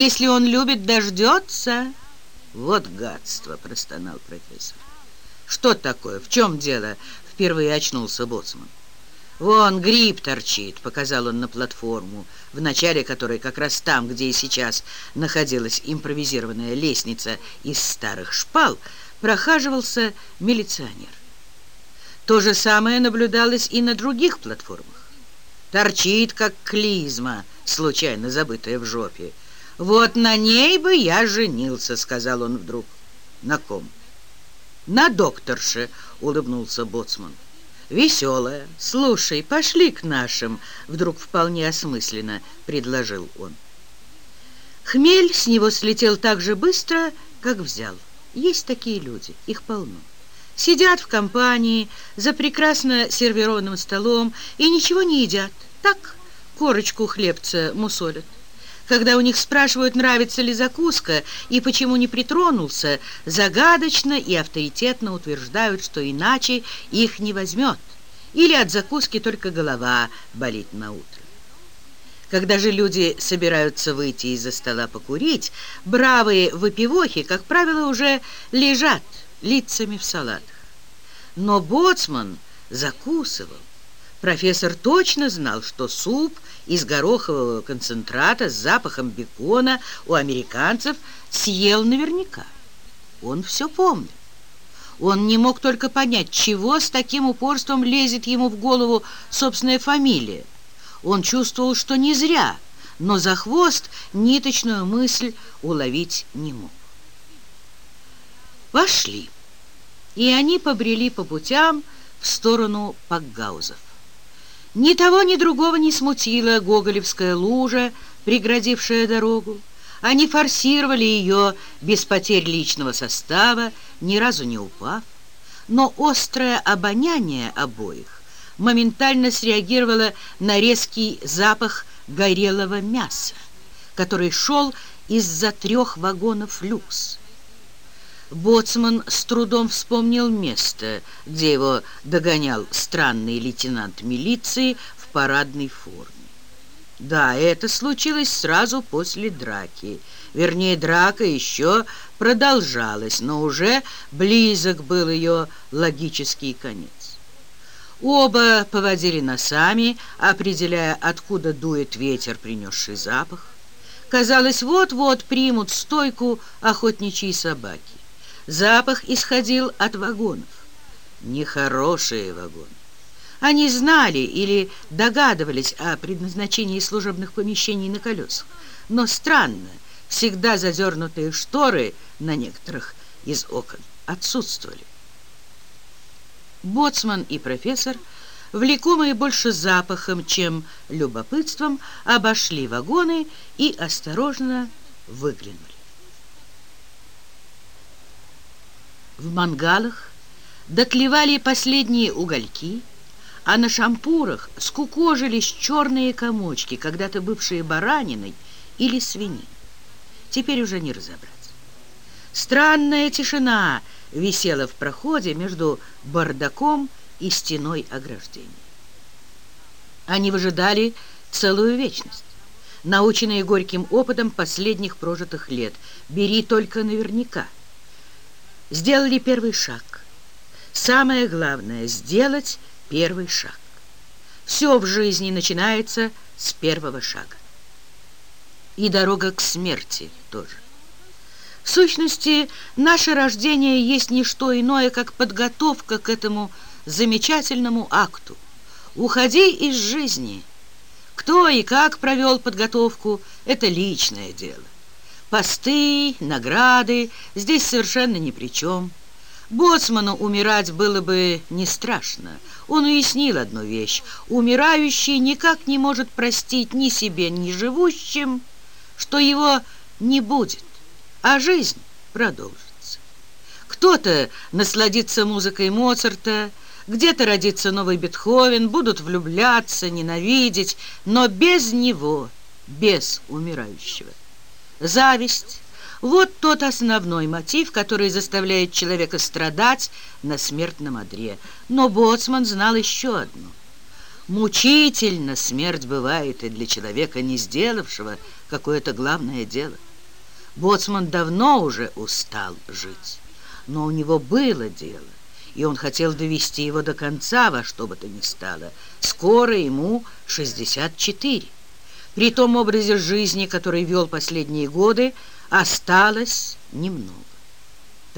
Если он любит, дождется. Вот гадство, простонал профессор. Что такое? В чем дело? Впервые очнулся боцман. «Вон гриб торчит», — показал он на платформу, в начале которой, как раз там, где и сейчас находилась импровизированная лестница из старых шпал, прохаживался милиционер. То же самое наблюдалось и на других платформах. Торчит, как клизма, случайно забытая в жопе. «Вот на ней бы я женился», — сказал он вдруг. «На ком?» «На докторше», — улыбнулся Боцман веселая. Слушай, пошли к нашим, вдруг вполне осмысленно предложил он. Хмель с него слетел так же быстро, как взял. Есть такие люди, их полно. Сидят в компании за прекрасно сервированным столом и ничего не едят. Так корочку хлебца мусолят. Когда у них спрашивают, нравится ли закуска и почему не притронулся, загадочно и авторитетно утверждают, что иначе их не возьмет. Или от закуски только голова болит на утро. Когда же люди собираются выйти из-за стола покурить, бравые выпивохи, как правило, уже лежат лицами в салатах. Но боцман закусывал. Профессор точно знал, что суп из горохового концентрата с запахом бекона у американцев съел наверняка. Он все помнил. Он не мог только понять, чего с таким упорством лезет ему в голову собственная фамилия. Он чувствовал, что не зря, но за хвост ниточную мысль уловить не мог. Пошли. И они побрели по путям в сторону Пакгаузов. Ни того, ни другого не смутила гоголевская лужа, преградившая дорогу. Они форсировали ее без потерь личного состава, ни разу не упав. Но острое обоняние обоих моментально среагировало на резкий запах горелого мяса, который шел из-за трех вагонов люкс. Боцман с трудом вспомнил место, где его догонял странный лейтенант милиции в парадной форме. Да, это случилось сразу после драки. Вернее, драка еще продолжалась, но уже близок был ее логический конец. Оба поводили носами, определяя, откуда дует ветер, принесший запах. Казалось, вот-вот примут стойку охотничьей собаки. Запах исходил от вагонов. Нехорошие вагоны. Они знали или догадывались о предназначении служебных помещений на колесах. Но странно, всегда задернутые шторы на некоторых из окон отсутствовали. Боцман и профессор, влекомые больше запахом, чем любопытством, обошли вагоны и осторожно выглянули. В мангалах дотлевали последние угольки, а на шампурах скукожились черные комочки, когда-то бывшие бараниной или свининой. Теперь уже не разобрать. Странная тишина висела в проходе между бардаком и стеной ограждения. Они выжидали целую вечность, наученные горьким опытом последних прожитых лет. Бери только наверняка – Сделали первый шаг. Самое главное — сделать первый шаг. Все в жизни начинается с первого шага. И дорога к смерти тоже. В сущности, наше рождение есть не что иное, как подготовка к этому замечательному акту. Уходи из жизни. Кто и как провел подготовку – это личное дело. Посты, награды здесь совершенно ни при чем. Боцману умирать было бы не страшно. Он уяснил одну вещь. Умирающий никак не может простить ни себе, ни живущим, что его не будет, а жизнь продолжится. Кто-то насладится музыкой Моцарта, где-то родится новый Бетховен, будут влюбляться, ненавидеть, но без него, без умирающего зависть. Вот тот основной мотив, который заставляет человека страдать на смертном одре. Но Боцман знал еще одну. Мучительно смерть бывает и для человека, не сделавшего какое-то главное дело. Боцман давно уже устал жить, но у него было дело, и он хотел довести его до конца во что бы то ни стало. Скоро ему 64. При том образе жизни, который вел последние годы, осталось немного.